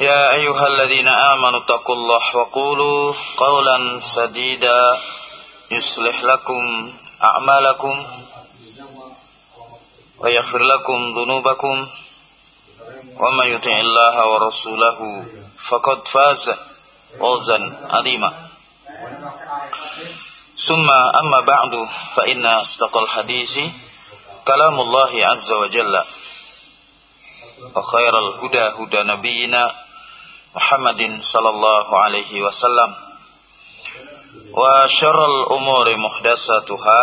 يا أيها الذين آمنوا اتقوا الله وقولوا قولا سديدا يصلح لكم أعمالكم ويغفر لكم ذنوبكم وما يطع الله ورسوله فقد فاز فوزا عظيما. ثم أما بعد فإن أصدق الحديث كلام الله عز وجل. وخير الهدى هدى نبينا محمد صلى الله عليه وسلم. وشر الأمور محدثاتها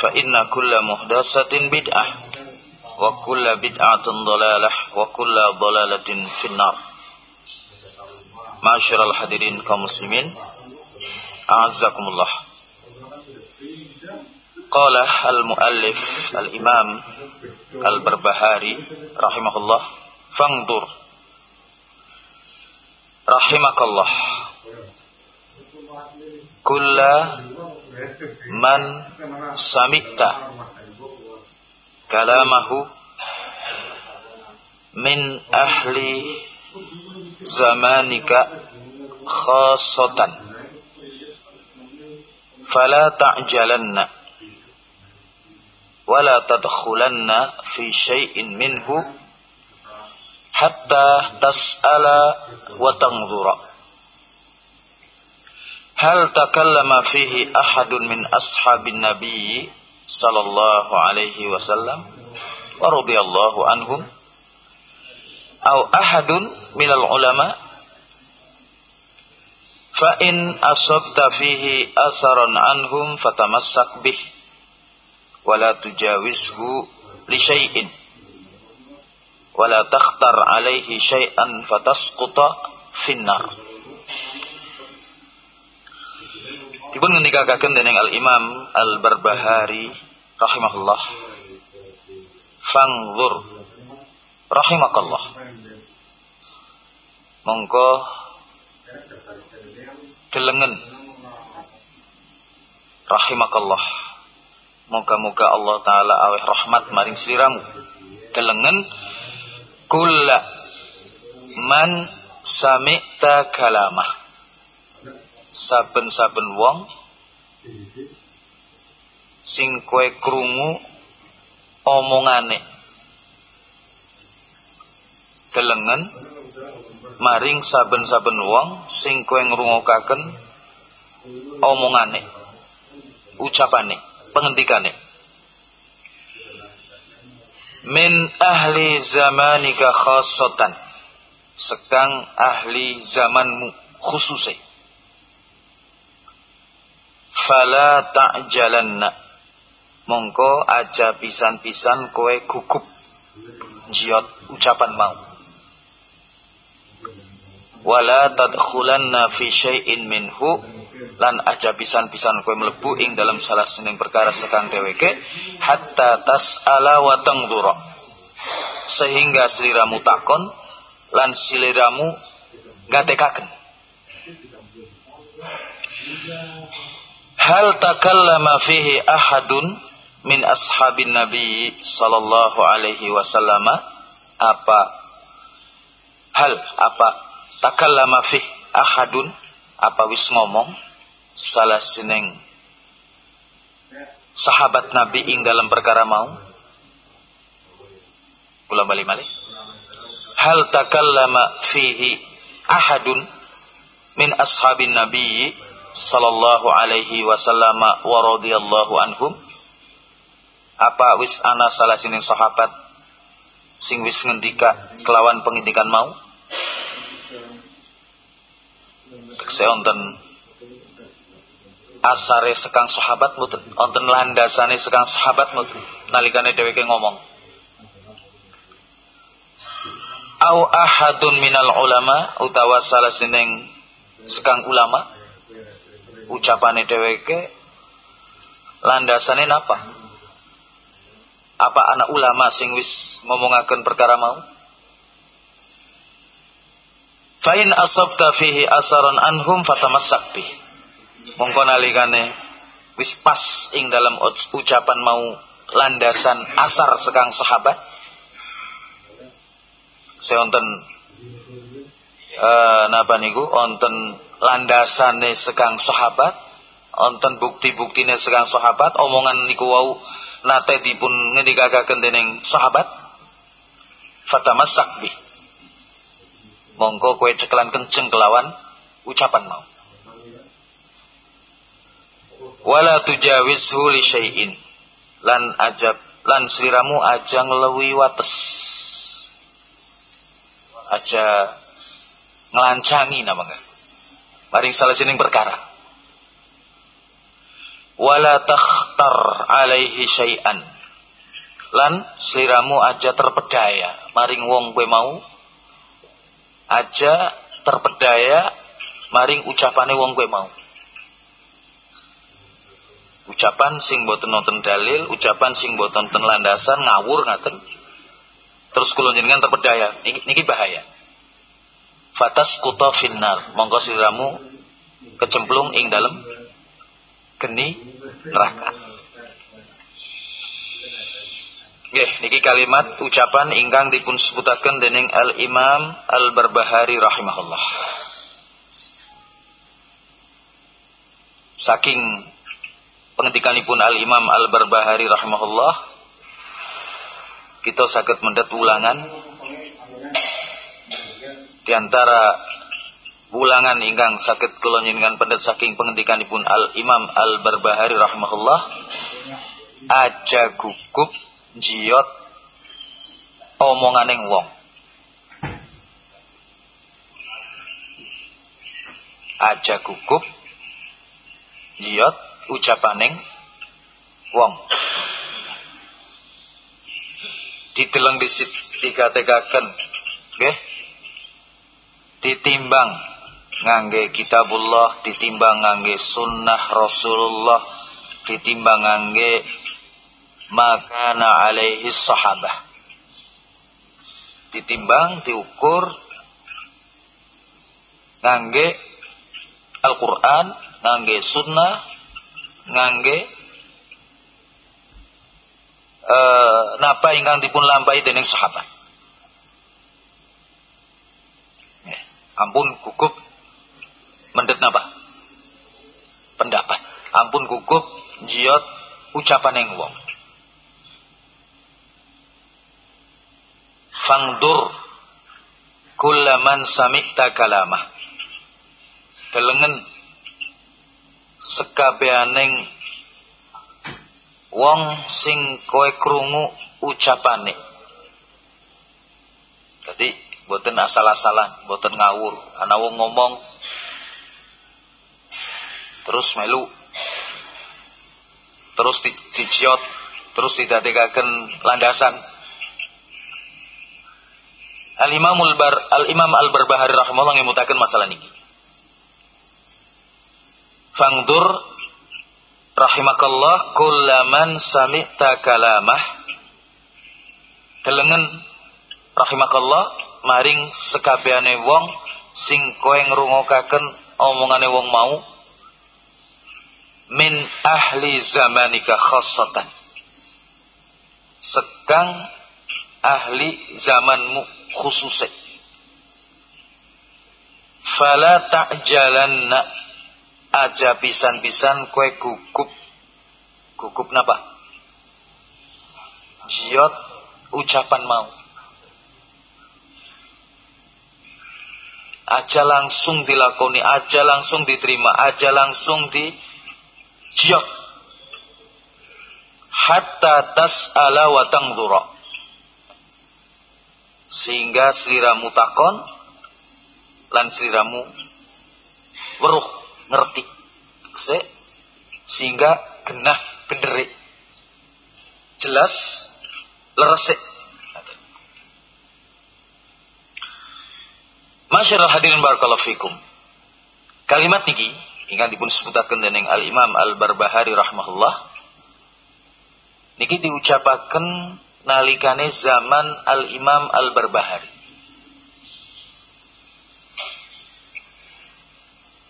فإن كل محدثة بدعة وكل بدعة ضلالة وكل ضلالة في النار. معاشر الحاضرين كمسلمين أعزكم الله قال المؤلف الإمام Al-Barbahari rahimahullah fangdur. Rahimakallah. Kulla man samita, kalamahu min ahli zamanika khasatan fala ta'jalanna. ولا تدخلن في شيء منه حتى تسأل وتنظر. هل تكلم فيه أحد من أصحاب النبي صلى الله عليه وسلم ورضي الله عنهم؟ أو أحد من العلماء؟ فإن أصبت فيه أثرا عنهم فتمسك به. Wala tujawizhu li syai'in. Wala takhtar alaihi syai'an fatasquta finnar. Dipun ngendikakaken dening Al Imam Al Barbahari rahimahullah. Fangzur rahimakallah. Mongko delengen. Rahimakallah moga-moga Allah taala aweh rahmat maring sliramu delengen kulla man sami'ta kalamah. Saben-saben wong sing kowe krungu omongane. Maring saben-saben wong sing kowe ngrungokaken omongane ucapane pengendikane min ahli zamanika khasatan sekang ahli zamanmu khususnya. Fala ta'jalanna. Mongko aja pisan-pisan kowe gugup. Jiot ucapan mau. Wala tadkhulanna fi syai'in minhu lan aja pisan-pisan kowe mlebu ing dalam salah sening perkara sekang dheweke hatta tas'ala wa tangdura sehingga sliramu takon lan sliramu gatekaken Hal takallama fihi ahadun min ashabin Nabi sallallahu alaihi wasallam apa? Hal apa? Takallama fihi ahadun? Apa wis ngomong salah sineng sahabat Nabi ing dalam perkara mau? Kula bali malih. Hal takallama fihi ahadun min ashabin Nabi sallallahu alaihi wasallam wa radhiyallahu anhum? Apa wis ana salah sini sahabat sing wis ngendika kelawan pengindikan mau? Tekse onten asare sekang sahabat mboten onten landasane sekang sahabat mboten nalikane dheweke ngomong au ahadun minal ulama utawa salah sining sekang ulama ucapane dheweke landasane napa? Apa anak ulama sing wis ngomongaken perkara mau? Fa'in asabta fihi asaron anhum fatamassak bih. Mongko nalikane wis pas ing dalam ucapan mau landasan asar sekang sahabat. Seonten eh napa niku? Wonten landasane sekang sahabat onten bukti-buktine sekang sahabat. Omongan niku wau nate dipun ngendikakaken dening sahabat. Fatamassak bi. Mongko kowe cekelan kenceng kelawan ucapan mau wala tujawizhu li syai'in. Lan ajab lan sliramu aja nglewi wates. Aja ngelancangi namanya. Maring salah sining perkara. Wala takhtar alaihi syai'an. Lan sliramu aja terpedaya. Maring wong kowe mau aja terpedaya maring ucapane wong kowe mau ucapan sing boten nonton dalil ucapan sing boten nonton landasan ngawur ngaten. Terus kula jenengan terpedaya. Niki, bahaya. Fatas kuta finnar. Mongko siramu kecemplung ing dalam geni neraka. Nggih niki kalimat ucapan ingkang dipun sebutaken dening Al Imam Al Barbahari rahimahullah. Saking pengendikanipun Al Imam Al Barbahari rahimahullah. Kita sakit mendet ulangan. Di antara ulangan ingkang sakit kula njenengan pendet saking pengendikanipun Al Imam Al Barbahari rahimahullah aja gugup jiot omonganing wong. Aja gugup jiot ucapaning wong. Dideleng disit tiga-tigaken nggih. Ditimbang ngangge kitabullah ditimbang ngangge sunnah rasulullah ditimbang ngangge makana alaihi sahabah. Ditimbang diukur ngangge Al-Quran ngangge sunnah ngangge uh, napa ingkang dipun lampahi dening sahabat Ampun gugup mendet napa? Pendapat. Ampun gugup jiot ucapan yang wong. Fangdur kullaman sami'ta kalamah. Delengen sekabeaneng wong sing kowe krungu ucapane. Jadi boten asal-asalan, boten ngawur. Ana wong ngomong terus melu terus di, terus didadekaken landasan Al Imamul Bar Al Imam Al Barbahari rahimahullah ngemutaken masalah niki Fangdur rahimakallah kullaman sami'ta kalamah. Delengen rahimakallah maring sekabehane wong sing kowe ngrungokaken omongane wong mau. Min ahli zamanika khassatan. Sekang ahli zamanmu khususnya fala ta'jalanna aja pisan-pisan kue gugup. Gugup napa? Jiot ucapan mau. Aja langsung dilakoni aja langsung diterima aja langsung di jiot hatta tas'ala wa tangdura sehingga seliramu takon lan seliramu weruh ngerti se sehingga genah genderik jelas leresik Masyarul hadirin barakallahu fikum. Kalimat niki ingkang dipun sebutaken dening Al Imam Al Barbahari rahimahullah niki diucapaken nalikane zaman Al Imam Al Barbahari.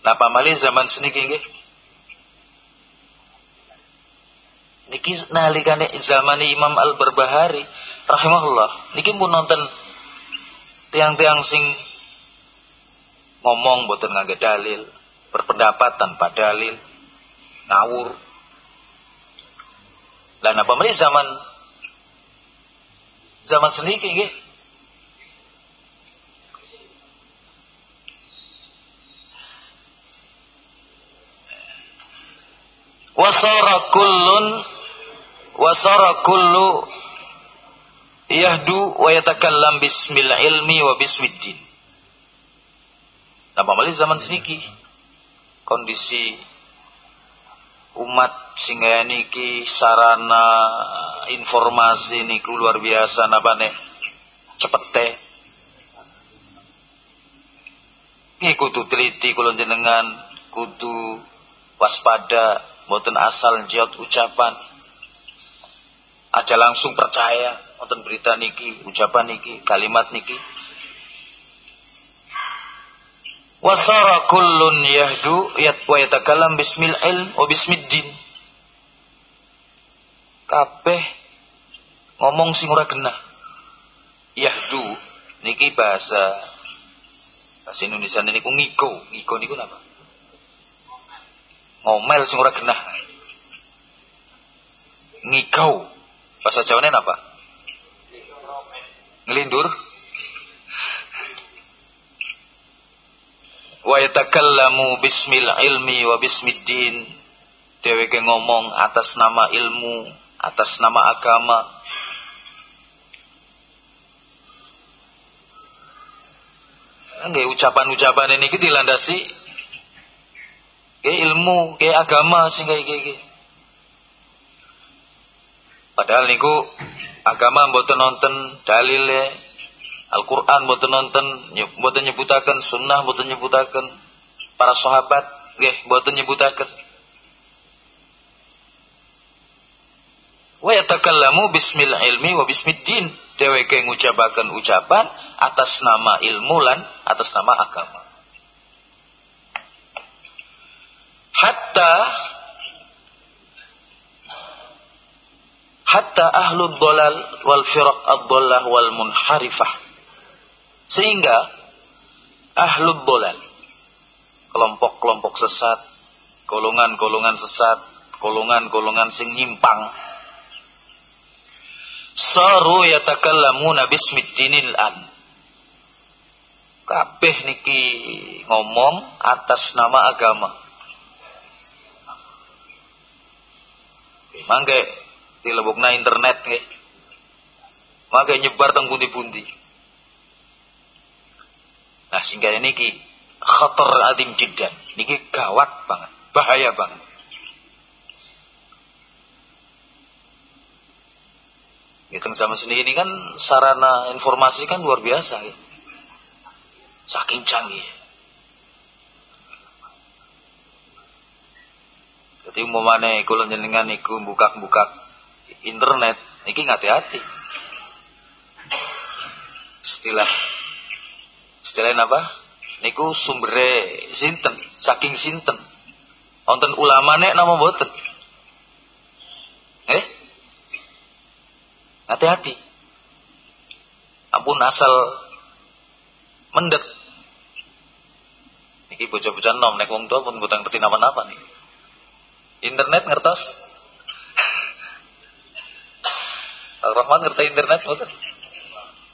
Napa malih zaman seniki nggih? Niki nalikane zaman Imam Al Barbahari rahimahullah niki pun nonton tiang-tiang sing ngomong boten ngangge dalil, berpendapat tanpa dalil, ngawur. Dan apa meni zaman zaman seniki nggih? Wasara kullun wasara kullu yahdu wa yatakallam bismil ilmi wa bismiddin. Nah, pamali zaman seniki kondisi umat sehingga niki sarana informasi niku luar biasa napa nih cepet teh ini kudu teliti kulo jenengan kudu waspada boten asal jawab ucapan aja langsung percaya wonten berita niki ucapan niki kalimat niki Wasara kullun yahdu yat wa yatakalam bismil ilm wa bismiddin. Kabeh ngomong sing ora genah. Yahdu niki bahasa bahasa Indonesia niku ngiko. Ngiko niku napa? Ngomel sing ora genah. Ngikau. Bahasa Jawane napa? Ngelindur. wa yatakallamu bismil ilmi wa bismiddin dheweke ngomong atas nama ilmu atas nama agama nggih ucapan-ucapan ini dilandasi ke ilmu ke agama sing kayak gini padahal niku agama mboten nonton dalile Al-Quran buatan nonton, buatan nyebutakan sunnah, buatan nyebutakan para sahabat, gih, buatan nyebutakan. Wa yatakallamu bismil ilmi wa bismiddin. Deweke ngucapakan ucapan atas nama ilmu lan atas nama agama. Hatta hatta ahlul dolal wal firaq ad-dollah wal munharifah sehingga ahlul bolal, kelompok-kelompok sesat, golongan-golongan sesat, golongan-golongan sing nyimpang. Saru yatakallamuna bismiddinil an. Kabeh niki ngomong atas nama agama. Mangke dilebokna internet nggih. Mangke nyebar teng pundi-pundi. Nah sehingga ini ki khotor adim jiddan. Niki gawat banget, bahaya banget. Gitu sama sendiri ini kan sarana informasi kan luar biasa ya. Saking canggih. Jadi umpamane kula jenengan iku buka-buka internet niki hati-hati. Istilah Istilahnya apa? Niku sumbere sinten? Saking sinten. Wonten ulamane nama boten. Eh? Hati-hati. Ampun asal mendet. Niki bocah-bocah nom nek wong tua pun bukan ngerti napa-napa nih. Internet ngertos? Al-Rahman ngerti internet betul?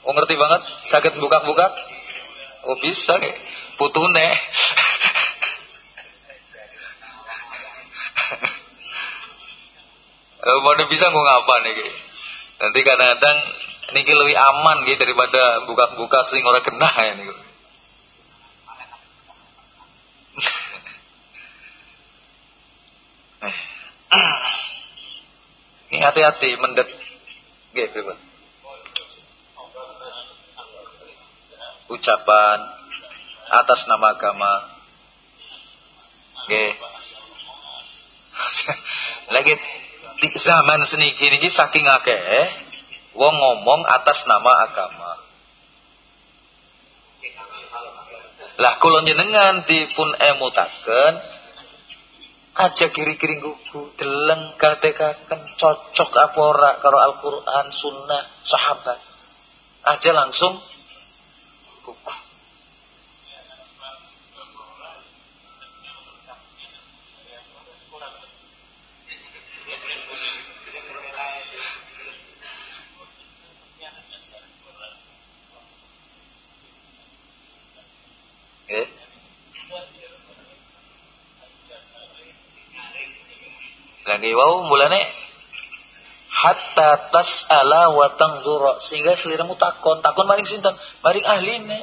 Oh ngerti banget? Sakit buka-buka? Oh bisa kayak putune. Mana bisa gue ngapa nih Nanti kadang-kadang niki lebih aman gitu daripada buka-buka sing orang kena ya nih. Ini hati-hati mendet. Gitu, Ucapan atas nama agama. Oke. Lagi zaman seniki niki saking akeh wong ngomong atas nama agama. Lah kula jenengan dipun emutaken aja kiri-kiri gugu deleng katekaken cocok apa ora karo Al-Qur'an, sunnah, sahabat. Aja langsung gugu. lagi wau mulane hatta tas'ala wa tangzura. Sehingga seliramu takon. Takon maring sinten? Maring ahline.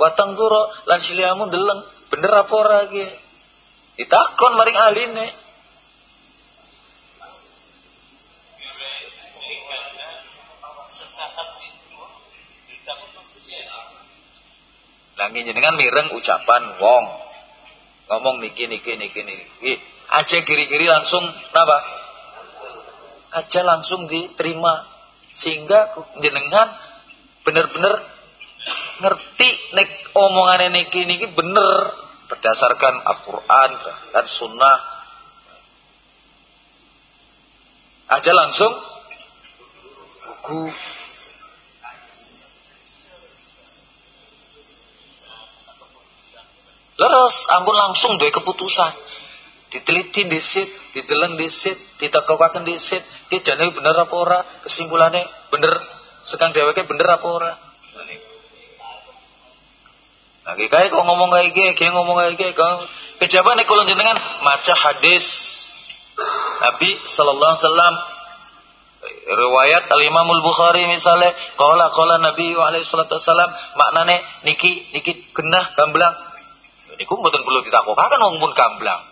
Wa tangzura lan seliramu deleng bener apa ora ge ditakon maring ahline. Lagi jenengan mireng ucapan wong. Ngomong niki niki niki niki aja kiri-kiri langsung apa? Aja langsung diterima. Sehingga jenengan benar-benar ngerti nek omongan niki niki bener berdasarkan Al-Qur'an dan sunnah. Aja langsung buku leres ampun langsung dua keputusan diteliti disit, dideleng disit, ditekokaken disit, ki jane bener apa ora, kesimpulane bener. Sekang dheweke bener apa ora. Nah, kae kok ngomong kayak gini, kayak ngomong kayak gini, kok. Kejaba nek kula jenengan maca hadis. Nabi sallallahu alaihi wasallam riwayat Al Imam Al Bukhari misalnya qala qala Nabi alaihi salatu wasallam maknane niki niki genah gamblang. Niku mboten perlu ditakokaken wong pun gamblang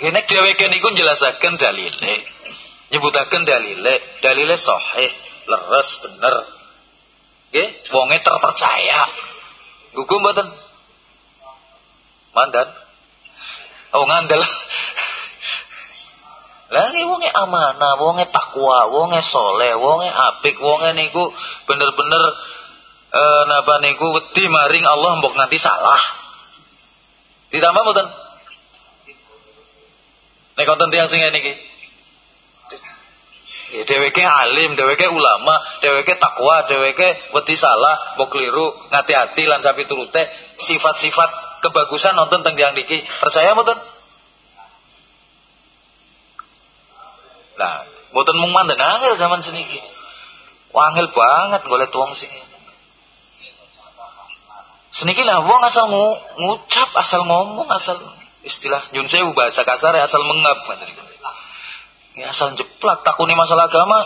Ini dheweke niku njelasaken dalile. Nyebutaken dalile, dalile sahih, leres bener. Nggih, wonge terpercaya. Gugu mboten? Mandan. Oh ngandel. Lagi wonge amanah, wonge takwa, wonge soleh, wonge apik, wonge niku bener-bener eh, napa niku wedi maring Allah mbok nanti salah. Ditambah mboten? Nek konten tiang sing ngene iki. Ya dheweke alim, dheweke ulama, dheweke takwa, dheweke wedi salah, mbok keliru, ngati-ati lan sapi turute, sifat-sifat kebagusan nonton teng tiang niki. Percaya mboten? Nah, mboten mung mandeng angel zaman seniki. Wangil banget golek wong sing Seniki lah wong asal ngucap, asal ngomong, asal istilah nyun sewu bahasa kasar ya asal mengap ya asal jeplak takuni masalah agama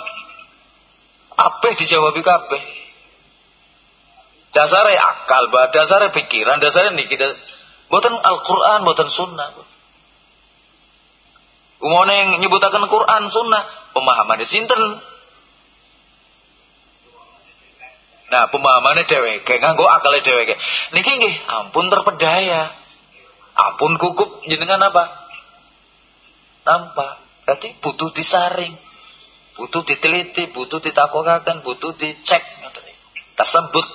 apa dijawab kabeh. Dasare akal dasare pikiran dasare niki buatan Al-Qur'an buatan sunnah umone nyebutaken Quran sunnah pemahaman sinten Nah, pemahamannya dheweke, nganggo akale dheweke. Niki nggih ampun terpedaya. Apun kukup jenengan apa? nampak. Berarti butuh disaring. Butuh diteliti, butuh ditakokaken, butuh dicek tersebut.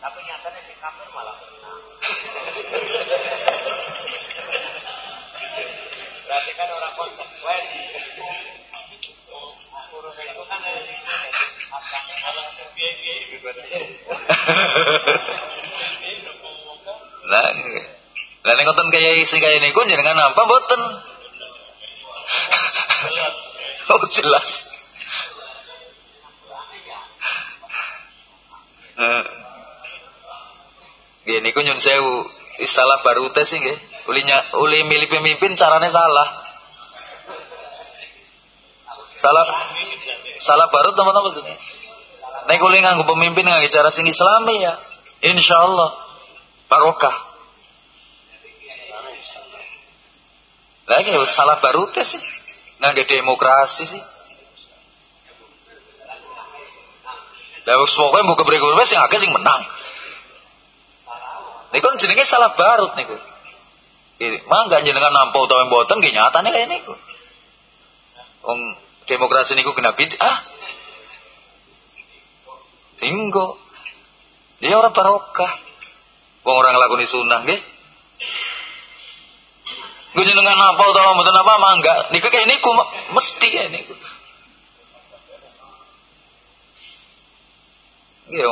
Tapi nyatanya si kafir malah menang. Berarti kan orang konsekuen. Itu kan dari asalnya kalau Lah, lah nek ngoten kaya sing kaya niku jenengan apa mboten? Oh jelas. Gini ku nyun sewu istilah baru tes sih nggih. Ulinya uli milih pemimpin caranya salah. Salah salah baru teman-teman sini. Nek uli nganggo pemimpin nganggo cara sing islami ya. Insyaallah barokah. Lagi salah baru tes sih. Nganggo demokrasi sih. Lah wis pokoke mbok wis sing akeh sing menang. Niku jenenge salah barut niku. Mangga jenengan nampa utawa mboten nggih nyatane kaya niku. Wong demokrasi niku kena bid'ah. Tinggo. Dia orang barokah. Wong orang nglakoni sunnah nggih. Gue jenengan apa utawa mboten apa mangga. Niku kaya niku mesti kaya niku. Iya,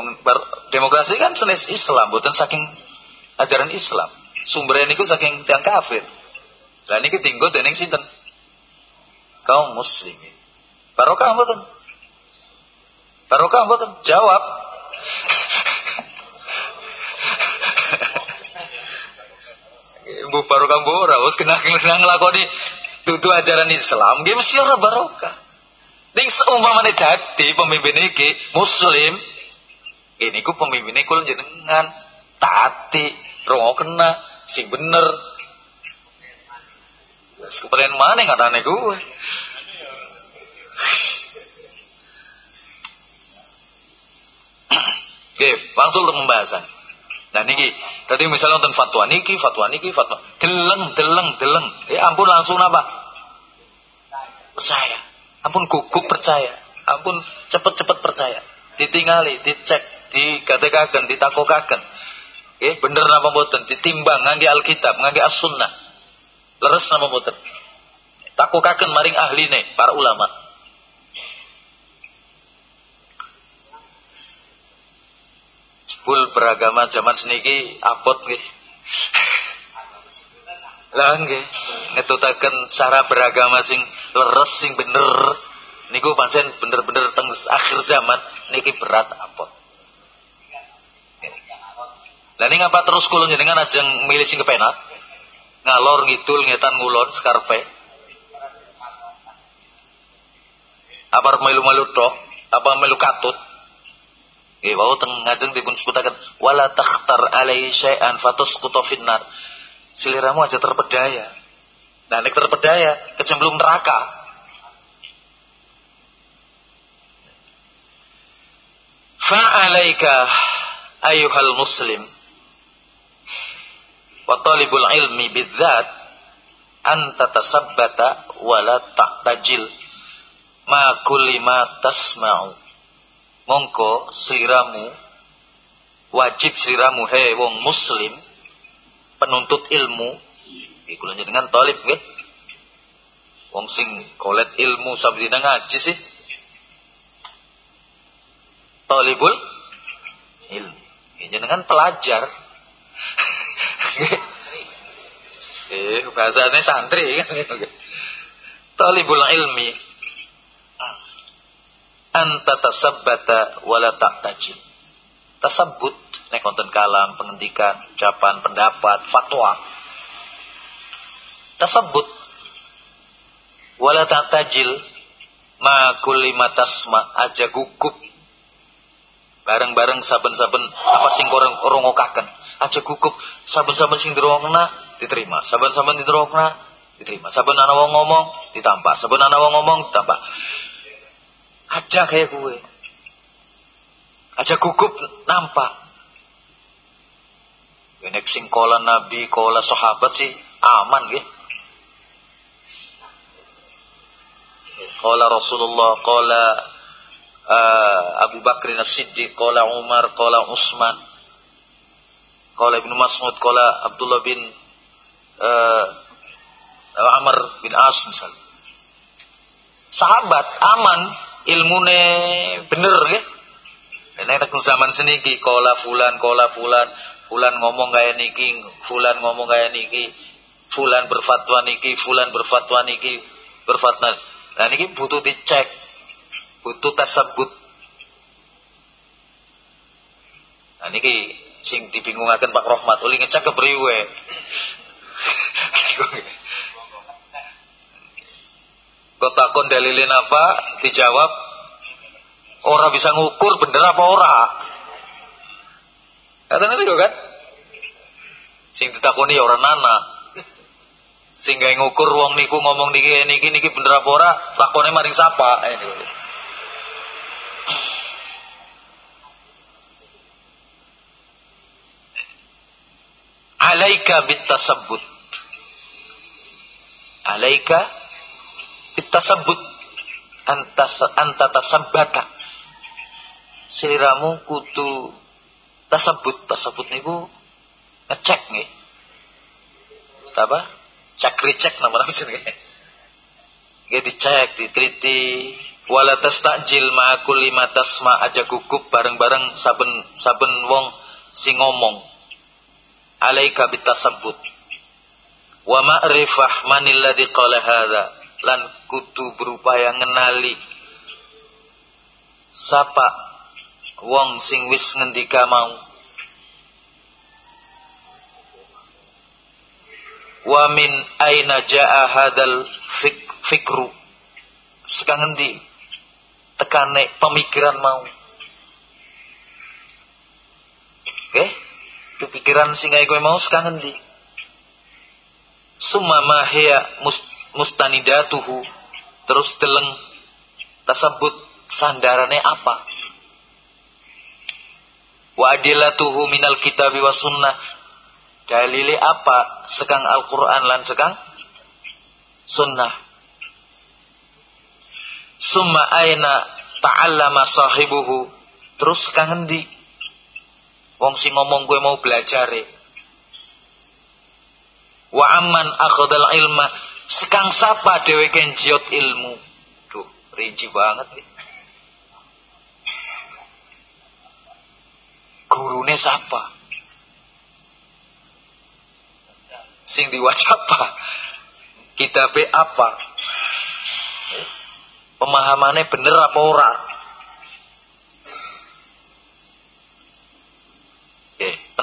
demokrasi kan senes Islam, bukan saking ajaran Islam. Sumbernya niku saking tiang kafir. Lah niki tinggal dening sinten? Kaum muslimin. Barokah mboten? Barokah mboten? Jawab. Bu barokah bu ora wis kena kena nglakoni tutu ajaran Islam nggih mesti ora barokah. Ning seumpamane dadi pemimpin iki muslim, ini ku pemimpinnya kul jenengan taati rongo kena sing bener Kepengen mana nggak aneh gue Oke, langsung untuk pembahasan. Nah niki, tadi misalnya nonton fatwa niki, fatwa niki, fatwa deleng, deleng, deleng. Ya ampun langsung apa? Percaya. Ampun gugup percaya. Ampun cepet-cepet percaya. Ditingali, dicek, dikatakan, ditakokaken. Eh, bener napa mboten ditimbang ngangge Alkitab, ngangge As-Sunnah. Leres napa mboten? Takokaken maring ahline para ulama. Jebul beragama zaman seniki abot nggih. Lah nggih, ngetutaken cara beragama sing leres sing bener niku pancen bener-bener teng akhir zaman niki berat abot. Lah ning apa terus kula jenengan ajeng milih sing kepenak? Ngalor ngidul ngetan ngulon skarpe. Apa melu-melu tok? Apa melu katut? Nggih wau teng ngajeng dipun sebutaken wala takhtar alai syai'an fatusqutu finnar. Seliramu aja terpedaya. Nah nek terpedaya kecemplung neraka. Fa'alaika ayuhal muslim wa talibul ilmi bidzat anta tasabbata wa la ta'tajil. Ma kulli ma tasma'u. Mongko sliramu wajib sliramu he wong muslim penuntut ilmu. Iku dengan talib nggih. Wong sing kolet ilmu sabdina ngaji sih. Talibul ilmu jenengan pelajar eh bahasanya santri kan? Talibul ilmi. Anta tasabbata wala ta'tajil tasabbut nek konten kalam pengendikan ucapan pendapat fatwa. Tasabbut. Wala ta'tajil ma kulli matasma aja gugup. Bareng-bareng saben-saben apa sing korong rongokaken aja gugup. Saben-saben sing dirungokna diterima. Saben-saben dirungokna diterima. Saben ana wong ngomong ditampak saben ana wong ngomong ditampak aja kayak gue aja gugup nampak. Ini sing kola nabi kola sahabat sih aman gitu Qala Rasulullah, qala uh, Abu Bakr As-Siddiq, qala Umar, qala Utsman. Qala Ibnu Mas'ud, qala Abdullah bin uh, Amr bin As misal. Sahabat aman, ilmune bener ya. Nek zaman seniki qala fulan, qala fulan, fulan ngomong kayak niki, fulan ngomong kayak niki, fulan berfatwa niki, fulan berfatwa niki, berfatwa Nah ini butuh dicek, butuh tersebut. Nah ini sing dibingungakan Pak Rohmat, uli ngecek ke priwe. Kau takon dalilin apa? Dijawab, orang bisa ngukur bener apa ora. Kata nanti kan? Sing ditakoni orang nana sehingga ngukur wong niku ngomong niki niki niki bener apa ora lakone maring sapa eh, alaika bitasabbut. Alaika bitasabbut. Anta anta tasabbata. Sliramu kudu tasabut tasabut niku ngecek nih apa? Cek nama nama sini. Gak dicek, diteliti. Wala tastajil ma'akul lima tasma aja gugup bareng-bareng saben saben wong si ngomong. Alaika bitasabut. Wa ma'rifah manil ladzi qala hadza. Lan kudu berupaya ngenali sapa wong sing wis ngendika mau. Wa min aina jaa hadal fik fikru. Sekang endi tekane pemikiran mau. Oke? okay? Pikiran singa kowe mau sekang endi summa ma hiya mustanidatuhu terus deleng tersebut sandarane apa wa adilatuhu minal kitabi wa sunnah Dalili apa? Sekang Al-Quran lan sekang sunnah. Summa aina ta'allama sahibuhu. Terus sekang hendi. Wong sing ngomong gue mau belajar e. Wa amman akhadal ilma. Sekang sapa dewe kenjiot ilmu. Duh, rinci banget nih. Gurune siapa? sing diwaca apa be apa pemahamannya bener apa ora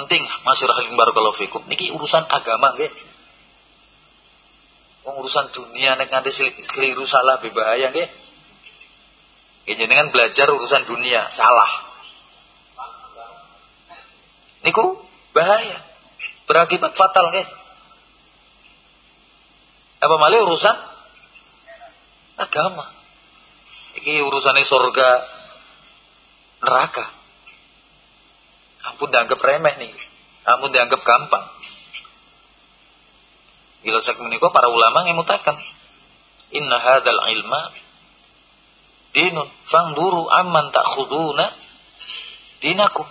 Penting. Masyarakat barakallahu fikum. Niki urusan agama nggih. Wong urusan dunia nek nganti keliru salah berbahaya nggih. Nggih jenengan belajar urusan dunia salah. Niku bahaya. Berakibat fatal nggih. Apa malah urusan agama. Iki urusannya surga neraka. Ampun dianggap remeh nih. Ampun dianggap gampang. Gila sak menika para ulama ngemutakan. Inna hadzal ilma dinun fangduru amman takhuduna dinakum.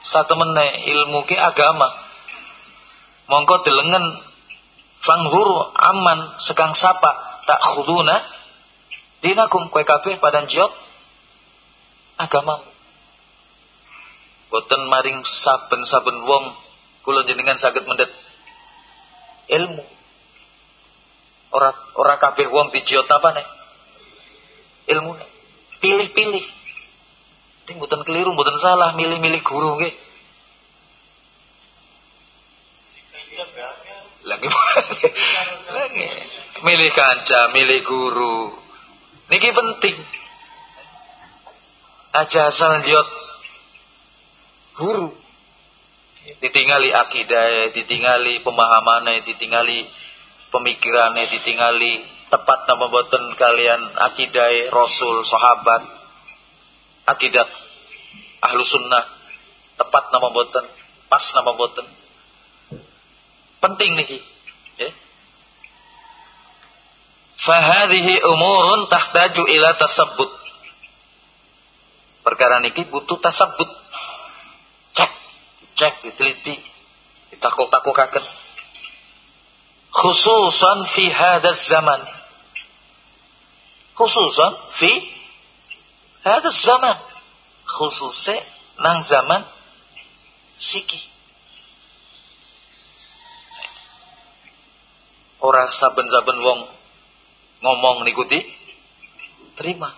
Satu meneh ilmu ke agama. Mongko delengen Fanghuru aman sekang sapa tak khuduna dinakum kue kabeh padan jiot agama. Boten maring saben-saben wong kula jenengan saged mendet ilmu. Ora ora kabeh wong dijiot apa nih? Ilmu. Pilih-pilih. Ting boten keliru, boten salah milih-milih guru nggih. lagi lagi milih kanca milih guru niki penting aja asal jiot guru. Ditingali akidah ditingali pemahamannya ditingali pemikirannya ditingali tepat nama boten kalian akidah rasul sahabat akidah ahlu sunnah tepat nama boten pas nama boten. Penting nih ya. Fahadhihi umurun tahtaju ila tasabbut. Perkara niki butuh tasabbut. cek cek diteliti ditakuk-takukaken khususan fi hadas zaman. Khususan fi hadas zaman. Khususnya nang zaman siki. Ora saben-saben wong ngomong nikuti terima.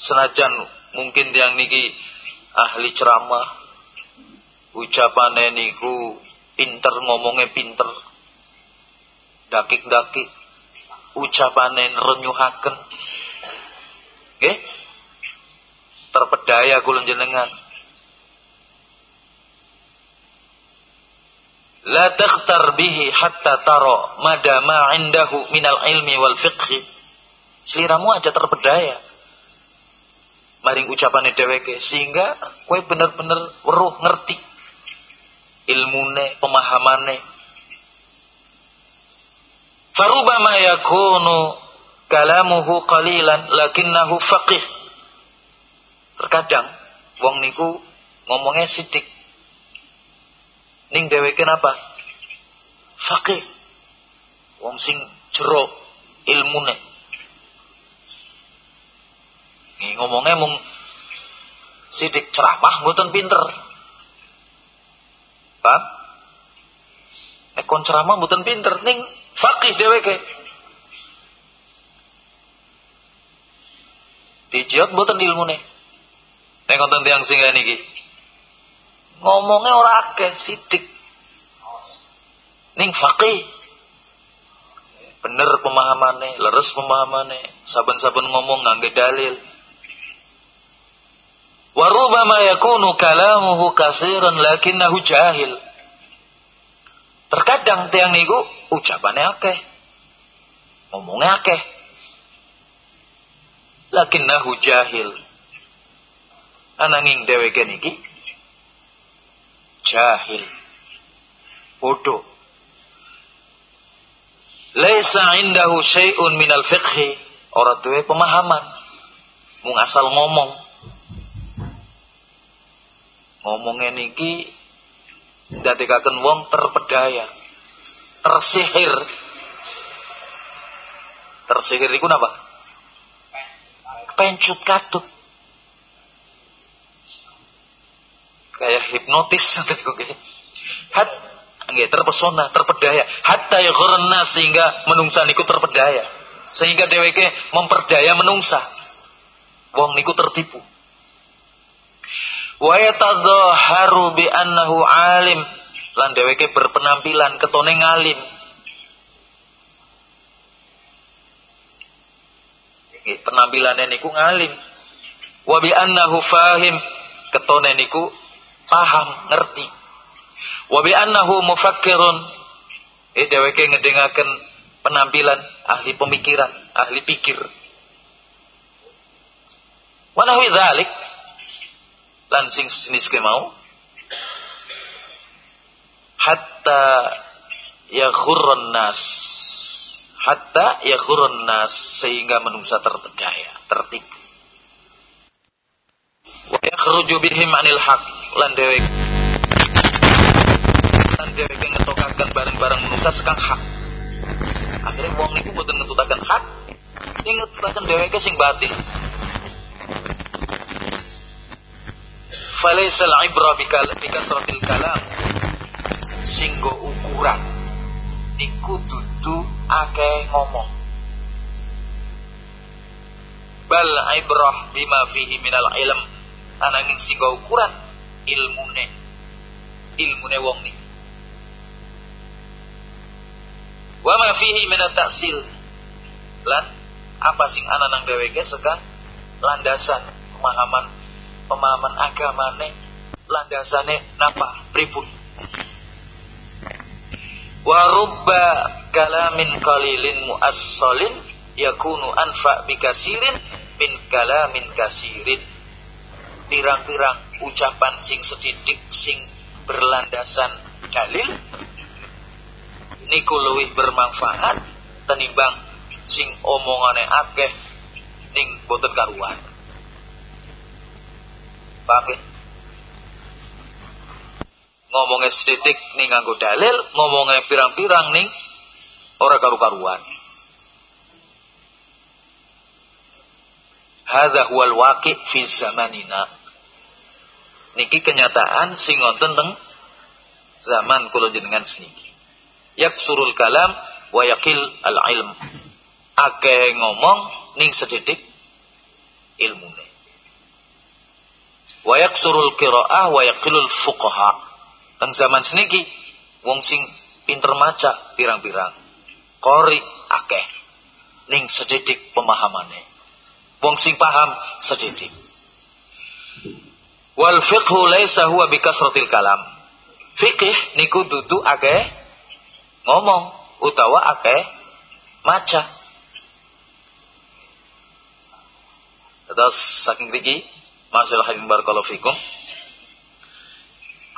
Senajan mungkin yang niki ahli ceramah ucapannya niku pinter ngomongnya pinter. Dakik-dakik. Ucapannya renyuhaken. Nggih? Terpedaya kula jenengan la takhtar bihi hatta taro madama indahu minal ilmi wal fiqhi. Seliramu aja terpedaya maring ucapane dheweke. Sehingga kowe bener-bener weruh ngerti ilmune pemahamane. Farubama yakunu kalamuhu qalilan lakinnahu faqih. Terkadang wong niku ngomongnya sidik. Ning dheweke napa faqih. Wong sing jero ilmune. Ngomongnya mung sidik ceramah mboten pinter. Paham? Nek kon ceramah mboten pinter ning faqih dheweke. Dijiot mboten ilmune. Nek konten tiyang sing niki. Ngomongnya ora akeh, sidik. Ning faqih. Bener pemahamannya, leres pemahamannya, saben-saben ngomong ngangge dalil. Warubama yakunu kalamuhu kasiran lakinnahu jahil. Terkadang tiang niku ucapannya akeh. Ngomongnya akeh. Lakinnahu jahil. Ananging dheweke niki jahil. Bodoh. Laisa indahu syai'un minal fiqhi. Ora duwe pemahaman. Mung asal ngomong ngomongnya niki dadekaken wong terpedaya tersihir. Tersihir iku napa? Pencut katut kayak hipnotis. Hat nggih terpesona terpedaya. Hatta yaghurna sehingga menungsa niku terpedaya. Sehingga dheweke memperdaya menungsa. Wong niku tertipu wa yatadhaharu bi annahu alim. Lan dheweke berpenampilan ketone ngalim. Penampilannya niku ngalim. Wa bi annahu fahim. Ketone niku paham ngerti. Wa bi annahu mufakkirun. Eh dheweke ngedengaken penampilan ahli pemikiran ahli pikir. Wa nahwi dzalik lan sing jenis mau hatta yaghurrun nas hatta yaghurrun nas sehingga menungsa terpedaya tertipu. Wa yakhruju bihim anil haq lan dewek lan dewek ngetokaken bareng-bareng menungsa sekang hak. Akhirnya wong niku mboten ngetutaken hak ini ngetutaken dheweke sing batil falaisa al-ibra bikasratil kalam. Singgo ukuran. Niku dudu akeh ngomong. Bal ibrah bima fihi minal ilm. Ananging singgo ukuran ilmune. Ilmune wong ni. Wa ma fihi minat taksil lan apa sing ana nang dheweke sekang landasan pemahaman pemahaman agamane landasane napa? Pripun? Wa rubba kalamin qalilin muassalin yakunu anfa bikasirin min kalamin kasirin. Pirang-pirang ucapan sing sedidik sing berlandasan dalil niku luwih bermanfaat tenimbang sing omongane akeh ning boten karuan paham ya? ngomongnya sedidik ning nganggo dalil ngomongnya pirang-pirang ning ora karu-karuan. Hadza huwal waqi fi zamanina. Niki kenyataan sing wonten teng zaman kula jenengan seniki. Yaksurul kalam wa yaqil al ilm akeh ngomong ning sedidik ilmune wa yaksurul qiraah wa yaqilul fuqaha Teng zaman seniki wong sing pinter maca pirang-pirang. Kori akeh. Ning sedidik pemahamane. Wong sing paham sedidik. Wal fiqhu laisa huwa bikasratil kalam. Fikih niku dudu akeh ngomong utawa akeh maca. Terus saking mriki masalah barakallahu fikum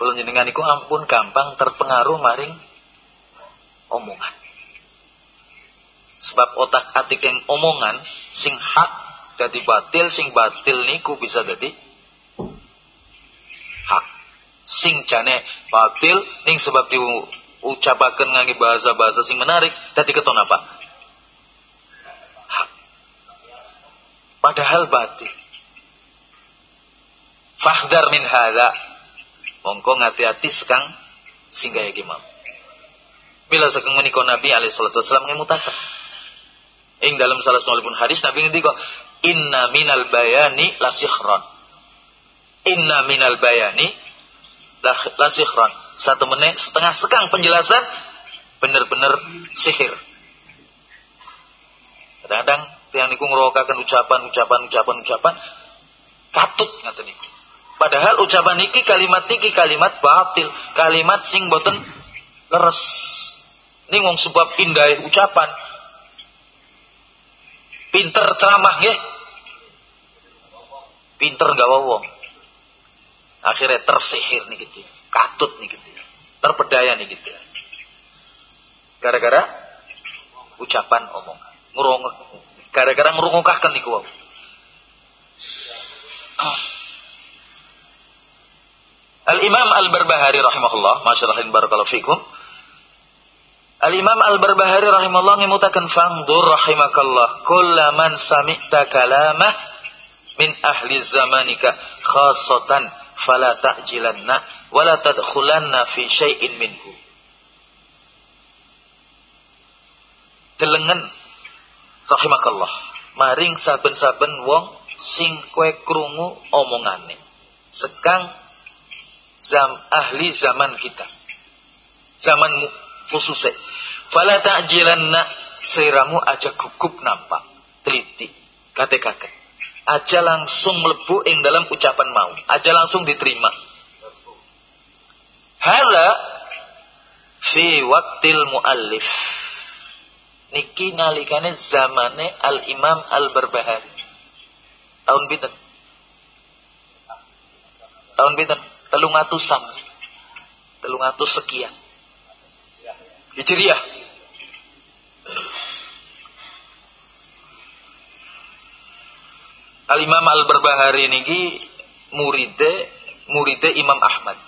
kalau jenengan iku ampun gampang terpengaruh maring omongan. Sebab otak atik yang omongan sing hak jadi batil, sing batil niku bisa jadi hak. Sing jane batil ning sebab diucapaken ngangge bahasa-bahasa sing menarik dadi keton apa? Hak. Padahal batil. Fahdar min hadza Mongko ngati-hati sekang singgah ya mau. Bila sekang menikah Nabi alaihi salatu wasallam ngemutakan. Ing dalam salah satu pun hadis Nabi ngendika, "Inna minal bayani lasikhron." Inna minal bayani lasikhron. Satu menit setengah sekang penjelasan benar-benar sihir. Kadang-kadang yang niku ngerokakan ucapan, ucapan, ucapan, ucapan, katut ngaten niku. Padahal ucapan niki kalimat niki kalimat batil, kalimat sing boten leres. Ini wong sebab indah ucapan. Pinter ceramah ya. Pinter gak wong. Akhirnya tersihir nih gitu. Katut nih gitu. Terpedaya nih gitu. Gara-gara ucapan omong. Ngurung gara-gara ngrungokahken niku wau. Al-Imam Al-Barbahari rahimahullah, masyarakat barakallahu fikum. Al-Imam Al-Barbahari rahimahullah ngemutakan fangdur rahimakallah kullaman sami'ta kalamah min ahli zamanika khasatan fala ta'jilanna wala tadkhulanna fi syai'in minhu. Delengen rahimakallah maring saben-saben wong sing kowe krungu omongane. Sekang zam, ahli zaman kita. Zaman khususnya. Fala ta'jilanna seramu aja gugup nampak. Teliti. Kate-kate. Aja langsung melebu ing dalam ucapan mau. Aja langsung diterima. Hala fi waktil muallif. Niki nalikane zamane Al-Imam Al-Barbahari. Tahun pinten? Tahun pinten? Telung atusan telung atus sekian Hijriah Al-Imam Al-Barbahari niki muride muride Imam Ahmad.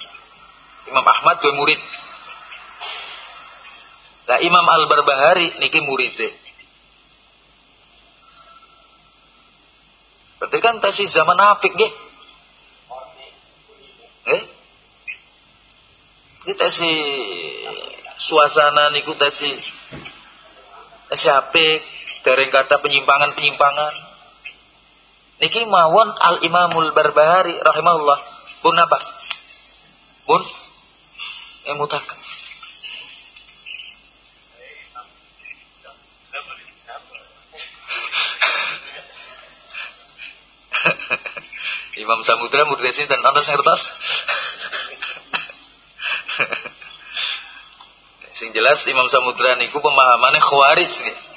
Imam Ahmad dua murid. Nah Imam Al-Barbahari niki muride. Berarti kan tesis zaman Afik nggih. Eh? Kita si suasana niku tesi tesi apik, dereng kata penyimpangan-penyimpangan. Niki mawon Al Imamul Barbahari rahimahullah pun apa? Pun emutakan. Imam Samudra murid sinten nonton sing kertas. sing jelas Imam Samudra niku pemahamannya khawarij nggih.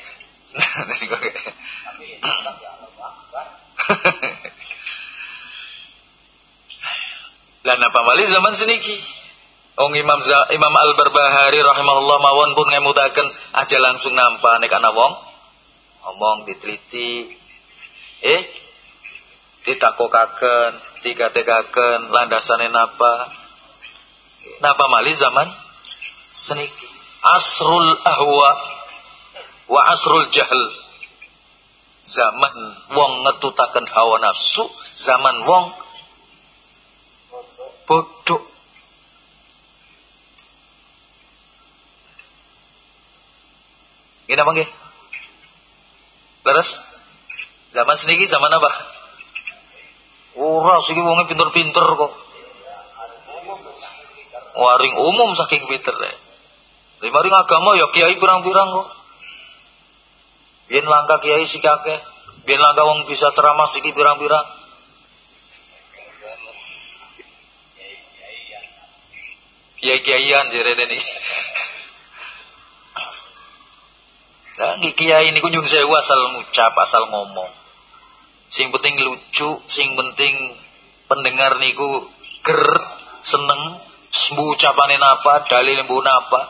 Lah napa mali zaman seniki? Ong Imam Za, Imam Al Barbahari rahimahullah mawon pun ngemutaken aja langsung nampak nek ana wong ngomong diteliti eh ditakokaken digatekaken landasane napa napa mali zaman seniki asrul ahwa wa asrul jahl zaman wong ngetutaken hawa nafsu zaman wong bodoh Gini apa nggih? Leres? Zaman seniki zaman apa? Ora siki wonge pinter-pinter kok. Waring umum saking pinter ya. Dari maring agama ya kiai pirang-pirang kok. Biyen langka kiai sik akeh. Biyen langka wong bisa ceramah siki pirang-pirang. Kiai-kiaian jere ini. Nah, kiai ini kunjung sewu asal ngucap, asal ngomong. Sing penting lucu, sing penting pendengar niku ger, seneng, sembuh ucapanin apa, dalil mbu napa.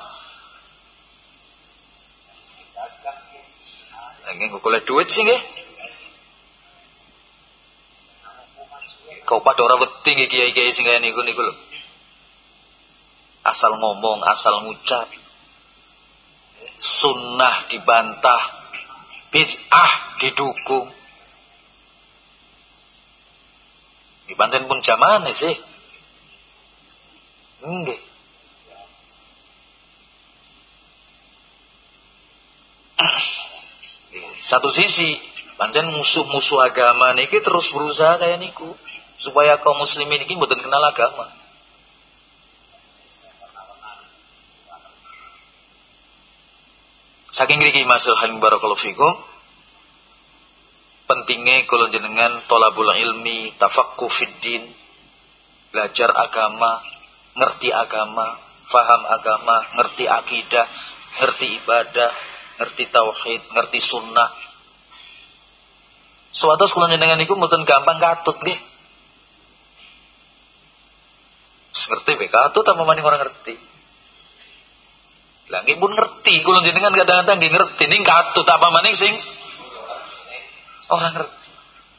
Lagi kok oleh duit sih nggih. Kau pada orang wedi nggih kiai-kiai sing kaya niku niku. Asal ngomong, asal ngucap sunnah dibantah, bid'ah didukung. Dibanten pun zaman sih. Enggak. Satu sisi, pancen musuh-musuh agama niki terus berusaha kayak niku supaya kaum muslimin ini mboten kenal agama. Saking riki masalah barakallahu fikum. Pentingnya kalau jenengan tolabul ilmi, tafakku fiddin, belajar agama, ngerti agama, faham agama, ngerti akidah, ngerti ibadah, ngerti tauhid, ngerti sunnah. Suatu sekolah jenengan itu mboten gampang katut nggih. Ngerti be katut apa maning orang ngerti. Lah nggih pun ngerti kula jenengan kadang-kadang ngerti ning katut apa maning sing orang ngerti.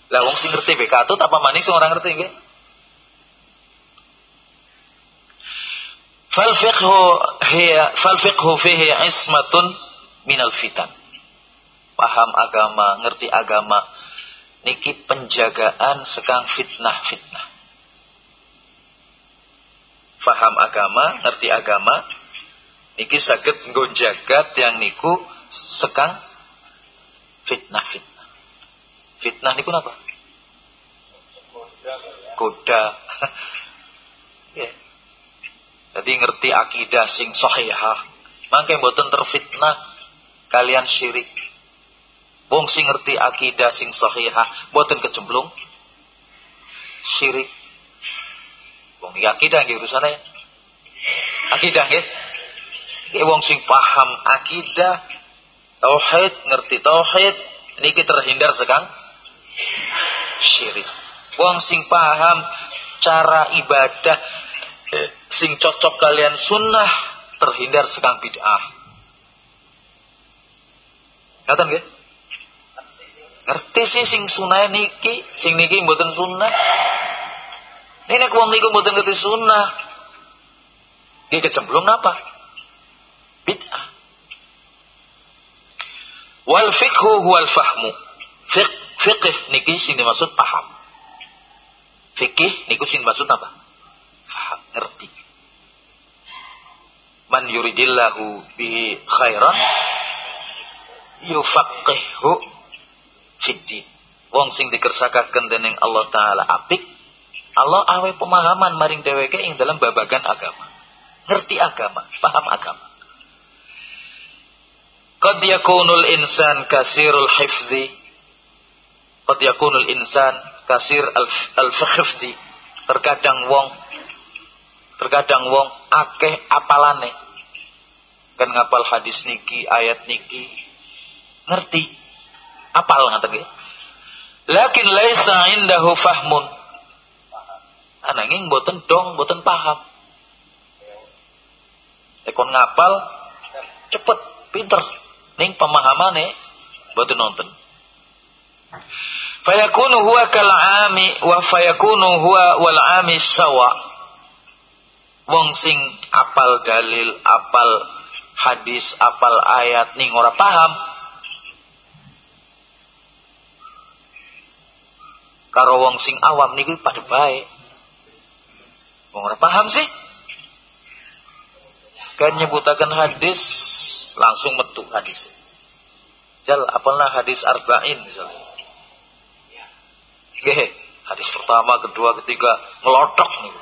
Lah wong sing ngerti be katut apa maning sing orang ngerti nggih? Fal fiqhu hiya fal fiqhu fihi ismatun minal fitan. Paham agama, ngerti agama niki penjagaan sekang fitnah-fitnah. Faham agama, ngerti agama niki saged nggo jagat yang niku sekang fitnah-fitnah. Fitnah niku napa? Goda. ya. Jadi ngerti akidah sing sahihah. Mangke mboten terfitnah kalian syirik. Wong sing ngerti akidah sing sahihah mboten kecemplung syirik. Wong iki akidah nggih urusane. Akidah nggih. Nggih wong sing paham akidah tauhid, ngerti tauhid niki terhindar sekang syirik. Wong sing paham cara ibadah sing cocok kalian sunnah terhindar sekang bid'ah. Ngaten nggih? Ngerti sih sing sunah niki, sing niki mboten sunnah. Ini nek wong niku mboten ngerti sunnah. Nggih kecemplung napa? Bid'ah. Wal fiqhu huwal fahmu. Fiqh, fiqh niki sing dimaksud paham. Fikih niku sing dimaksud apa? Faham, ngerti. Man yuridillahu bihi khairan yufaqihu fiddin. Wong sing dikersakaken dening Allah taala apik, Allah awe pemahaman maring dheweke ing dalam babagan agama. Ngerti agama, paham agama. Qad yakunul insan kasirul hifzi. Qad yakunul insan kasir al-hifzi. Terkadang wong terkadang wong akeh apalane. kan ngapal hadis niki ayat niki. Ngerti? Apal ngaten nggih? Lakin laisa indahu fahmun. Ananging boten dong boten paham. Ekon ngapal cepet pinter. Ning pemahamane boten nonton fayakunu huwa kal ami wa fayakunu huwa wal ami sawa wong sing apal dalil apal hadis, apal ayat ning ora paham. Karo wong sing awam niku pada baik. Wong ora paham sih. Kan nyebutakan hadis langsung metu hadis. Jal apalna hadis arba'in misalnya. Oke, hadis pertama, kedua, ketiga ngelotok nih.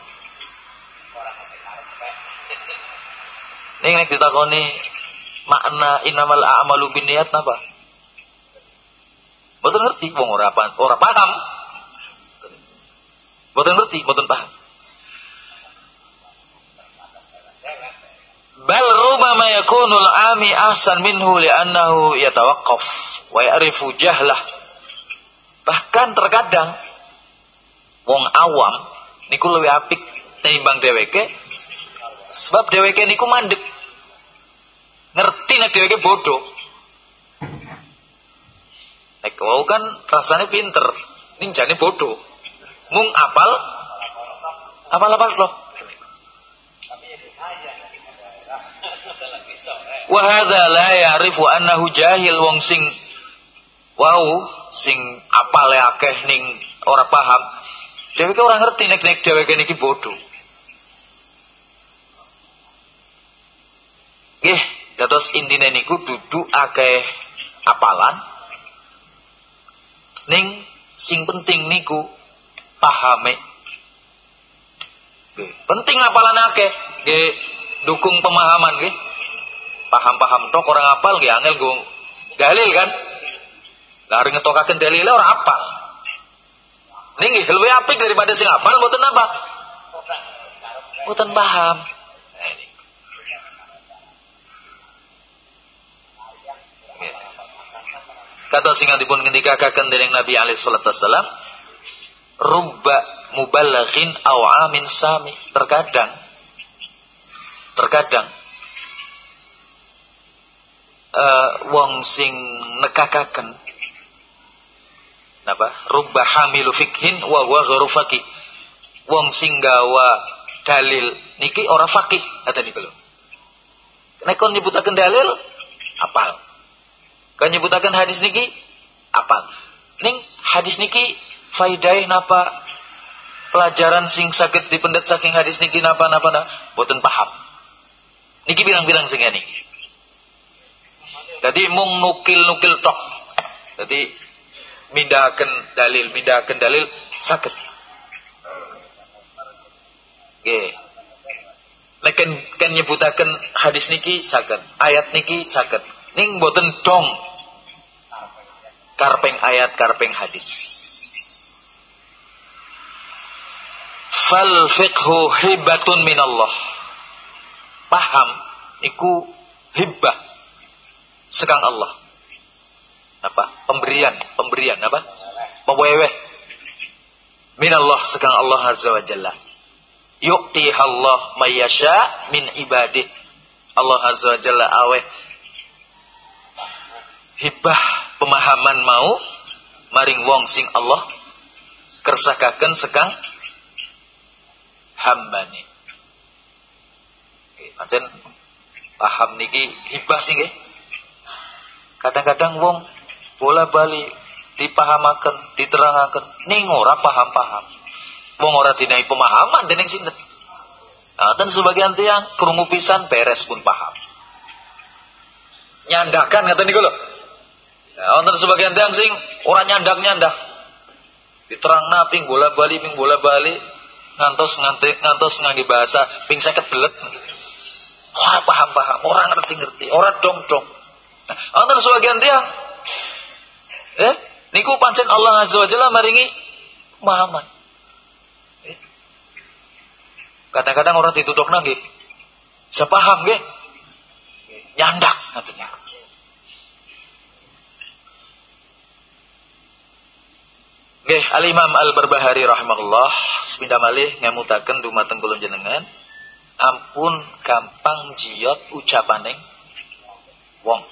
Ini nek ditakoni makna inamal a'malu binniyat napa? Boten ngerti wong ora ora paham. Boten ngerti, boten paham. Bal rubama yakunul ami ahsan minhu li'annahu yatawaqqaf wa ya'rifu jahlah. Bahkan terkadang wong awam niku luwih apik tinimbang dheweke Sebab dheweke niku mandek. Ngerti nek dheweke bodoh. Nek wau kan rasanya pinter, ning jane bodoh. Mung apal apal-apal loh. Wa hadza la ya'rifu annahu jahil wong sing wau sing apal akeh ning ora paham. Dheweke ora ngerti nek nek dheweke niki bodoh. Nggih, dados intine niku dudu akeh apalan. Ning sing penting niku pahame. Nggih, penting apalan akeh, nggih dukung pemahaman nggih. Paham-paham tok orang apal nggih angel go dalil kan. Arep ngetokaken dalile ora. Ning nggih luwih apik daripada sing apal mboten apa? Mboten paham. Kata singatipun ketika kakek dening Nabi alaihi salatu wasallam, rubba mubalaghin aw amin sami. Terkadang terkadang uh, wong sing nekakaken napa rubba hamilu fikhin wa wa ghairu faqih wong sing gawa dalil niki ora fakih kata niku lho nek kon nyebutaken dalil apal Kan nyebutakan hadis niki apa? Ning hadis niki faidai napa pelajaran sing sakit dipendet saking hadis niki napa napa na boten paham. Niki bilang-bilang sing niki. Jadi mung nukil-nukil tok. Jadi mindahkan dalil, mindahkan dalil sakit. Oke. Leken kan nyebutakan hadis niki sakit, ayat niki sakit. Ning boten dong karpeng ayat karpeng hadis fal fiqhu hibatun minallah paham iku hibah sekang Allah apa pemberian pemberian apa? Peweweh minallah sekang Allah azza wa jalla. Yu'tiha Allah mayyasha min ibadih. Allah azza wa jalla aweh. Hibah pemahaman mau maring wong sing Allah kersakaken sekang hambane. Pancen paham niki hibah sih. Kadang-kadang wong bola bali dipahamaken, diterangaken ning ora paham-paham. Wong ora dinai pemahaman dening sinten. Nah, dan sebagian tiang krungu pisan beres pun paham. Nyandakan ngata niku lho. Nah, wonten sebagian tiang sing ora nyandak-nyandak. Diterang ping bola bali ping bola bali ngantos nganti ngantos ngangge bahasa ping 50 belet. Ora paham-paham, orang ngerti-ngerti, ora dong-dong. Nah, wonten sebagian tiang eh niku pancen Allah Azza wa Jalla maringi pemahaman. Eh? Kadang-kadang orang ditutupna nggih. Saya paham nggih. nyandak katanya. Nggih, Al Imam Al Barbahari rahimahullah sepindah malih ngemutaken dumateng kula jenengan ampun gampang jiot ucapane wong.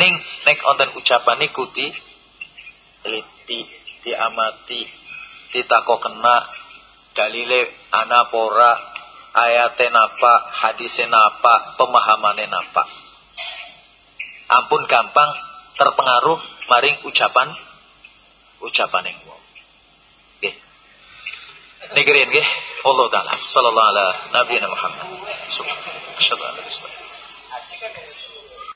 Ning nek wonten ucapan niku di teliti, diamati, ditakokena dalile ana pora, ayate napa, hadise napa, pemahamane napa. Ampun gampang terpengaruh maring ucapan ucapan yang wong. Nggih. Nigerin nggih. Allah taala sallallahu ala nabiyina Muhammad. Subhanallah. Haji kan